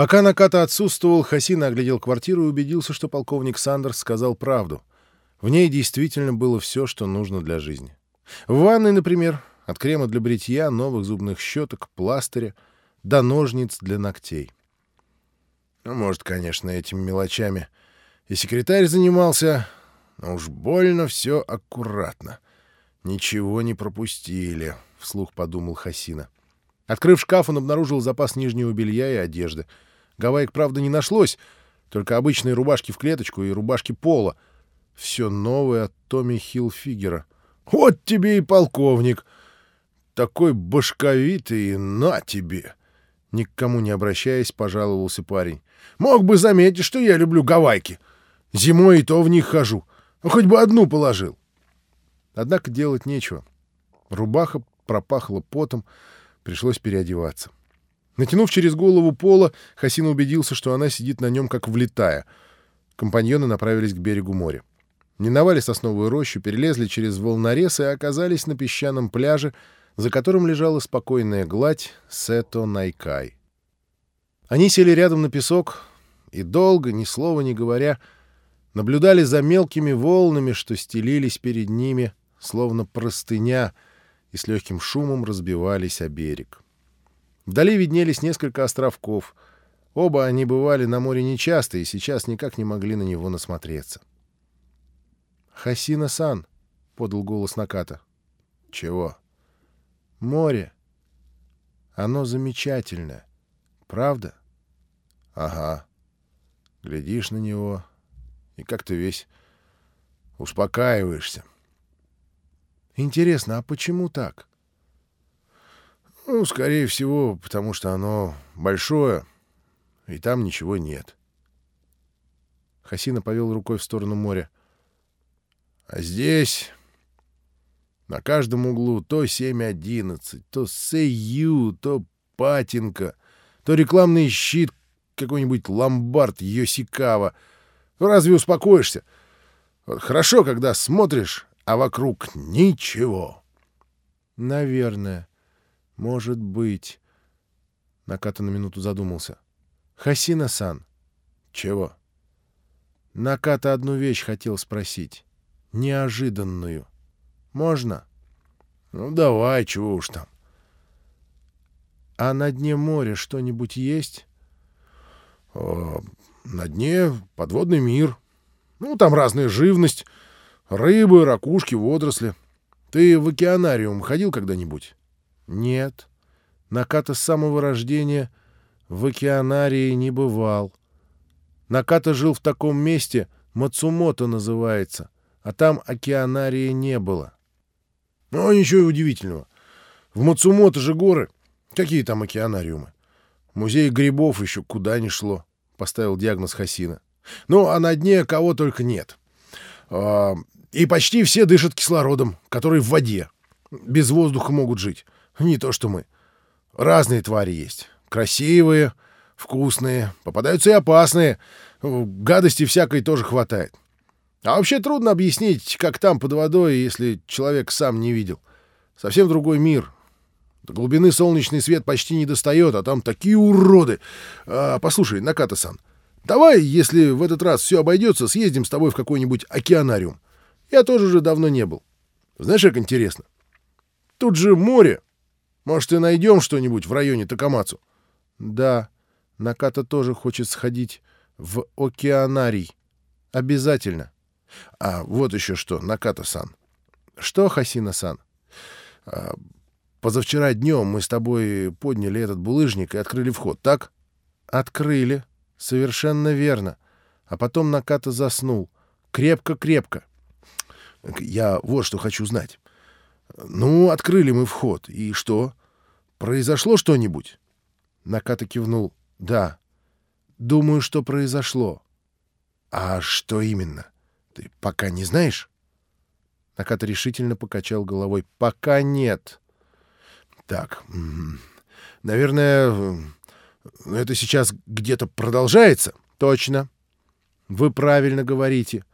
Пока Наката отсутствовал, Хасина оглядел квартиру и убедился, что полковник Сандерс сказал правду. В ней действительно было все, что нужно для жизни. В ванной, например, от крема для бритья, новых зубных щеток, пластыря до ножниц для ногтей. Ну, может, конечно, этими мелочами и секретарь занимался, но уж больно все аккуратно. Ничего не пропустили, — вслух подумал Хасина. Открыв шкаф, он обнаружил запас нижнего белья и одежды. Гавайек, правда, не нашлось, только обычные рубашки в клеточку и рубашки пола. Все новое от Томми Хилфигера. Вот тебе и полковник! Такой башковитый, на тебе! Ни к кому не обращаясь, пожаловался парень. Мог бы заметить, что я люблю гавайки. Зимой и то в них хожу. Хоть бы одну положил. Однако делать нечего. Рубаха пропахла потом, пришлось переодеваться. Натянув через голову пола, Хасин убедился, что она сидит на нем как влетая. Компаньоны направились к берегу моря. Миновали сосновую рощу, перелезли через волнорез и оказались на песчаном пляже, за которым лежала спокойная гладь Сето-Найкай. Они сели рядом на песок и долго, ни слова не говоря, наблюдали за мелкими волнами, что стелились перед ними, словно простыня, и с легким шумом разбивались о берег. Вдали виднелись несколько островков. Оба они бывали на море нечасто и сейчас никак не могли на него насмотреться. «Хасина-сан», — подал голос Наката. «Чего?» «Море. Оно замечательное. Правда?» «Ага. Глядишь на него, и как ты весь успокаиваешься. Интересно, а почему так? Ну, скорее всего, потому что оно большое, и там ничего нет. Хасина повел рукой в сторону моря. А здесь на каждом углу то 7.11, то Сэйю, то Патинка, то рекламный щит какой-нибудь ломбард Йосикава — ну, разве успокоишься? Вот хорошо, когда смотришь, а вокруг ничего. Наверное. Может быть. Наката на минуту задумался. Хасина-сан. Чего? Наката одну вещь хотел спросить. Неожиданную. Можно? Ну, давай, чего уж там. А на дне моря что-нибудь есть? О, на дне подводный мир. Ну, там разная живность. Рыбы, ракушки, водоросли. Ты в океанариум ходил когда-нибудь? Нет. Наката с самого рождения в океанарии не бывал. Наката жил в таком месте, Мацумото называется, а там океанария не было. Ну, ничего удивительного. В Мацумото же горы. Какие там океанариумы? Музей грибов еще куда ни шло поставил диагноз Хасина. Ну, а на дне кого только нет. А, и почти все дышат кислородом, который в воде. Без воздуха могут жить. Не то что мы. Разные твари есть. Красивые, вкусные, попадаются и опасные. Гадости всякой тоже хватает. А вообще трудно объяснить, как там под водой, если человек сам не видел. Совсем другой мир, до глубины солнечный свет почти не достает, а там такие уроды. А, послушай, Наката-сан, давай, если в этот раз все обойдется, съездим с тобой в какой-нибудь океанариум. Я тоже уже давно не был. Знаешь, как интересно? Тут же море. Может, и найдем что-нибудь в районе Такамацу? Да, Наката тоже хочет сходить в океанарий. Обязательно. А вот еще что, Наката-сан. Что, Хасина-сан? А, Позавчера днем мы с тобой подняли этот булыжник и открыли вход, так? Открыли. Совершенно верно. А потом Наката заснул. Крепко-крепко. Я вот что хочу знать. Ну, открыли мы вход. И что? Произошло что-нибудь? Наката кивнул. Да. Думаю, что произошло. А что именно? Ты пока не знаешь? Наката решительно покачал головой. Пока нет. Так, наверное, это сейчас где-то продолжается? Точно. Вы правильно говорите.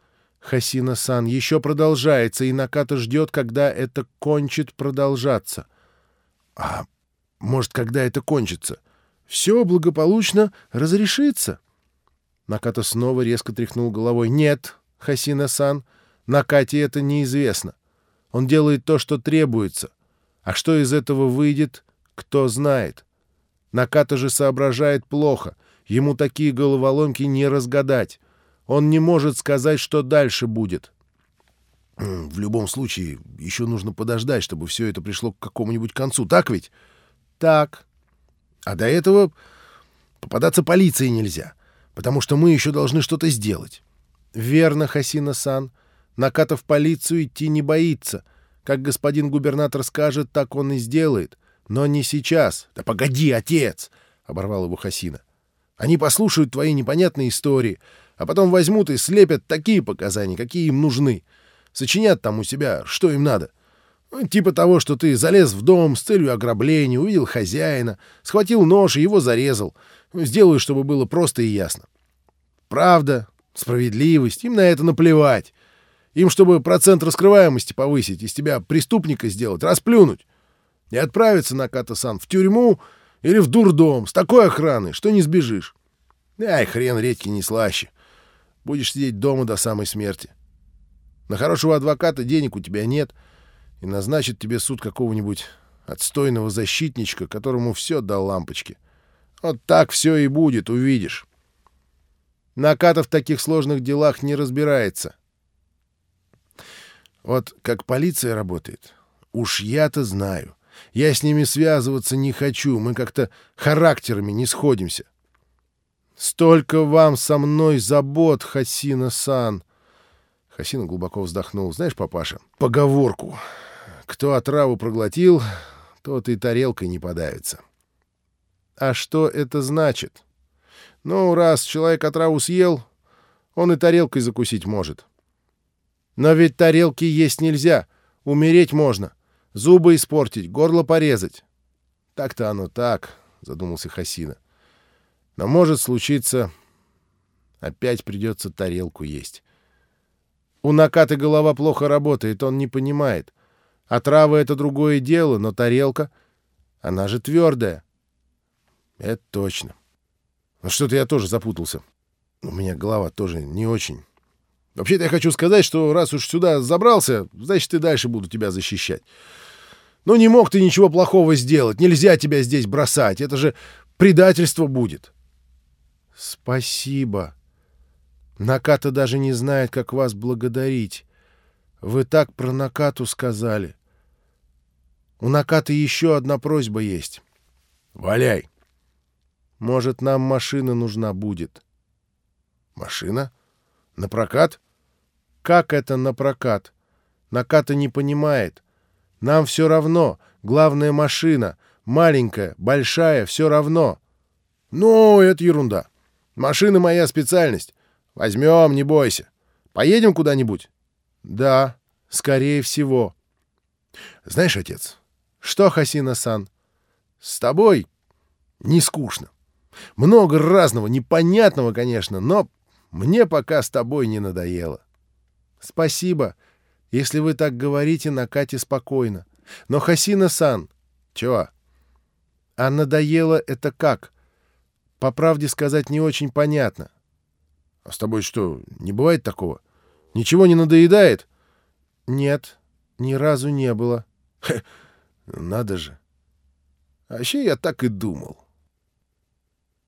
Хасина-сан еще продолжается, и Наката ждет, когда это кончит продолжаться. А может, когда это кончится? все благополучно разрешится. Наката снова резко тряхнул головой. «Нет, Хасина-сан, Накате это неизвестно. Он делает то, что требуется. А что из этого выйдет, кто знает. Наката же соображает плохо. Ему такие головоломки не разгадать. Он не может сказать, что дальше будет». «В любом случае, еще нужно подождать, чтобы все это пришло к какому-нибудь концу, так ведь?» «Так», а до этого попадаться полиции нельзя, потому что мы еще должны что-то сделать. Верно, Хасина-сан. Накатов полицию идти не боится. Как господин губернатор скажет, так он и сделает. Но не сейчас. Да погоди, отец! — оборвал его Хасина. Они послушают твои непонятные истории, а потом возьмут и слепят такие показания, какие им нужны. Сочинят там у себя, что им надо. Ну, типа того, что ты залез в дом с целью ограбления, увидел хозяина, схватил нож и его зарезал. Ну, сделаю, чтобы было просто и ясно. Правда, справедливость, им на это наплевать. Им, чтобы процент раскрываемости повысить, из тебя преступника сделать, расплюнуть. И отправиться на Ката-сан в тюрьму или в дурдом с такой охраной, что не сбежишь. Ай, хрен редьки не слаще. Будешь сидеть дома до самой смерти. На хорошего адвоката денег у тебя нет — и назначит тебе суд какого-нибудь отстойного защитничка, которому все до лампочки. Вот так все и будет, увидишь. Накатов в таких сложных делах не разбирается. Вот как полиция работает, уж я-то знаю. Я с ними связываться не хочу, мы как-то характерами не сходимся. Столько вам со мной забот, Хасина-сан. Хасина глубоко вздохнул. Знаешь, папаша, поговорку кто отраву проглотил, тот и тарелкой не подавится. А что это значит? Ну, раз человек отраву съел, он и тарелкой закусить может. Но ведь тарелки есть нельзя, умереть можно, зубы испортить, горло порезать. Так-то оно так, задумался Хасина. Но может случиться, опять придется тарелку есть. У Накаты голова плохо работает, он не понимает. А трава — это другое дело, но тарелка, она же твердая. Это точно. Но что-то я тоже запутался. У меня голова тоже не очень. Вообще-то я хочу сказать, что раз уж сюда забрался, значит, и дальше буду тебя защищать. Ну, не мог ты ничего плохого сделать. Нельзя тебя здесь бросать. Это же предательство будет. Спасибо. Наката даже не знает, как вас благодарить. Вы так про Накату сказали. У Накаты еще одна просьба есть. Валяй. Может, нам машина нужна будет. Машина? На прокат? Как это на прокат? Наката не понимает. Нам все равно. Главное машина. Маленькая, большая, все равно. Ну, это ерунда. Машина моя специальность. Возьмем, не бойся. Поедем куда-нибудь? Да, скорее всего. Знаешь, отец, что, Хасина-сан? С тобой не скучно. Много разного, непонятного, конечно, но мне пока с тобой не надоело. Спасибо. Если вы так говорите, на Кате спокойно. Но Хасина-сан... Чего? А надоело это как? По правде сказать, не очень понятно. А с тобой что, не бывает такого? Ничего не надоедает? Нет, ни разу не было. Надо же. А вообще я так и думал.